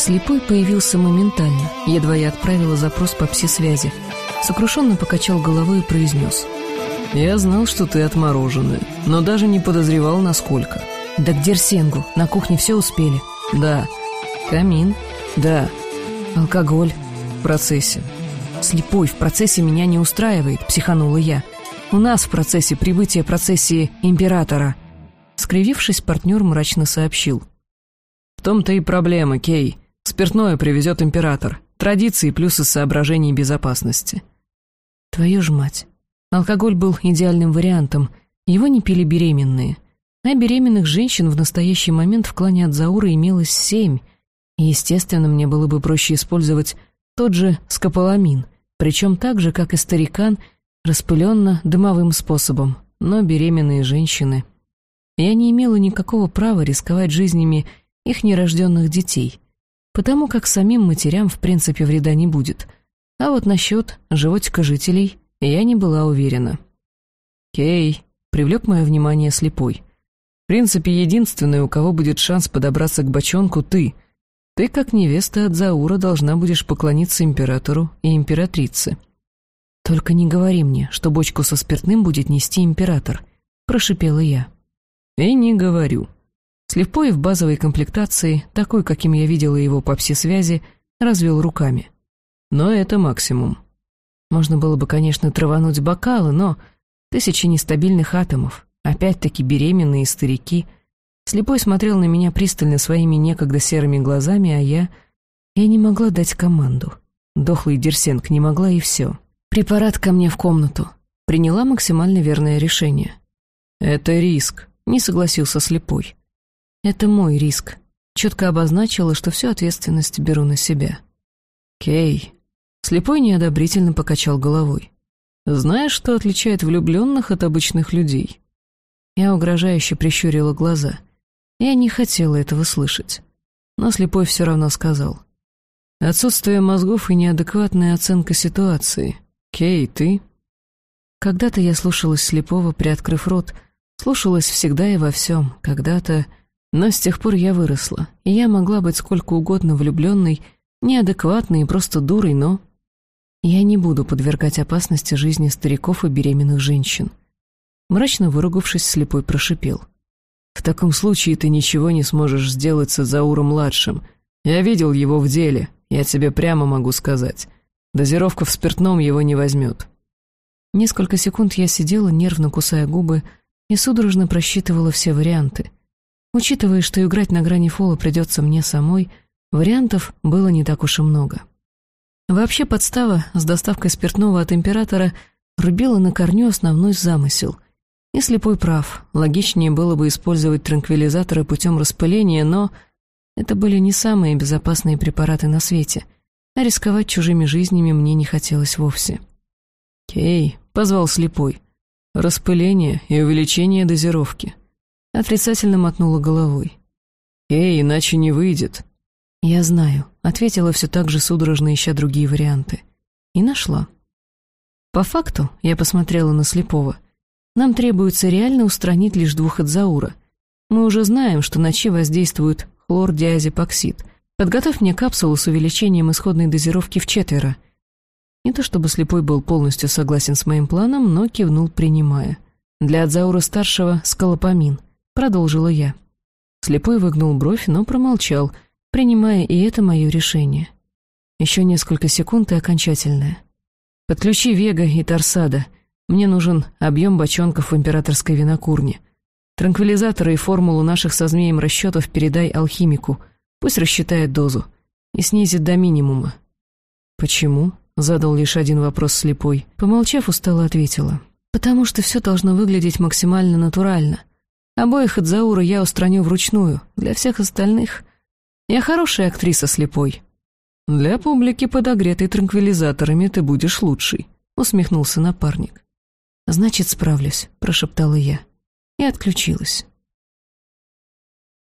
Слепой появился моментально, едва я отправила запрос по пси-связи. Сокрушенно покачал головой и произнес. «Я знал, что ты отмороженная, но даже не подозревал, насколько». «Да к Дерсенгу, на кухне все успели». «Да». «Камин». «Да». «Алкоголь». «В процессе». «Слепой, в процессе меня не устраивает», — психанула я. «У нас в процессе прибытия процессии императора». Скривившись, партнер мрачно сообщил. «В том-то и проблема, Кей. Спиртное привезет император. Традиции плюс из соображений безопасности». Твою ж мать. Алкоголь был идеальным вариантом. Его не пили беременные. А беременных женщин в настоящий момент в клане от Заура имелось семь. И, естественно, мне было бы проще использовать тот же скополамин, причем так же, как и старикан, распыленно дымовым способом, но беременные женщины. Я не имела никакого права рисковать жизнями их нерожденных детей, потому как самим матерям в принципе вреда не будет. А вот насчет животика жителей я не была уверена. «Кей», — привлек мое внимание слепой. «В принципе, единственный, у кого будет шанс подобраться к бочонку, ты. Ты, как невеста от Заура, должна будешь поклониться императору и императрице». «Только не говори мне, что бочку со спиртным будет нести император», — прошипела я. «И не говорю», Слепой в базовой комплектации, такой, каким я видела его по пси-связи, развел руками. Но это максимум. Можно было бы, конечно, травануть бокалы, но тысячи нестабильных атомов, опять-таки беременные старики. Слепой смотрел на меня пристально своими некогда серыми глазами, а я... Я не могла дать команду. Дохлый Дерсенк не могла, и все. Препарат ко мне в комнату. Приняла максимально верное решение. «Это риск», — не согласился слепой. Это мой риск. Четко обозначила, что всю ответственность беру на себя. Кей. Слепой неодобрительно покачал головой. Знаешь, что отличает влюбленных от обычных людей? Я угрожающе прищурила глаза. Я не хотела этого слышать. Но слепой все равно сказал. Отсутствие мозгов и неадекватная оценка ситуации. Кей, ты? Когда-то я слушалась слепого, приоткрыв рот, слушалась всегда и во всем. Когда-то но с тех пор я выросла, и я могла быть сколько угодно влюбленной, неадекватной и просто дурой, но... Я не буду подвергать опасности жизни стариков и беременных женщин. Мрачно выругавшись, слепой прошипел. «В таком случае ты ничего не сможешь сделать с Зауром-младшим. Я видел его в деле, я тебе прямо могу сказать. Дозировка в спиртном его не возьмет». Несколько секунд я сидела, нервно кусая губы, и судорожно просчитывала все варианты — Учитывая, что играть на грани фола придется мне самой, вариантов было не так уж и много. Вообще подстава с доставкой спиртного от императора рубила на корню основной замысел. И слепой прав, логичнее было бы использовать транквилизаторы путем распыления, но это были не самые безопасные препараты на свете, а рисковать чужими жизнями мне не хотелось вовсе. «Кей», — позвал слепой, — «распыление и увеличение дозировки». Отрицательно мотнула головой. «Эй, иначе не выйдет». «Я знаю», — ответила все так же судорожно, ища другие варианты. И нашла. По факту, я посмотрела на слепого, нам требуется реально устранить лишь двух от Заура. Мы уже знаем, что на Чи воздействует хлордиазепоксид. Подготовь мне капсулу с увеличением исходной дозировки в четверо. Не то чтобы слепой был полностью согласен с моим планом, но кивнул, принимая. Для Адзаура-старшего — скалопамин — Продолжила я. Слепой выгнул бровь, но промолчал, принимая и это мое решение. Еще несколько секунд и окончательное. «Подключи Вега и Торсада. Мне нужен объем бочонков в императорской винокурне. Транквилизаторы и формулу наших со змеем расчетов передай алхимику. Пусть рассчитает дозу. И снизит до минимума». «Почему?» — задал лишь один вопрос слепой. Помолчав, устало ответила. «Потому что все должно выглядеть максимально натурально. Обоих от Заура я устраню вручную. Для всех остальных я хорошая актриса слепой. Для публики, подогретой транквилизаторами, ты будешь лучшей, усмехнулся напарник. Значит, справлюсь, прошептала я и отключилась.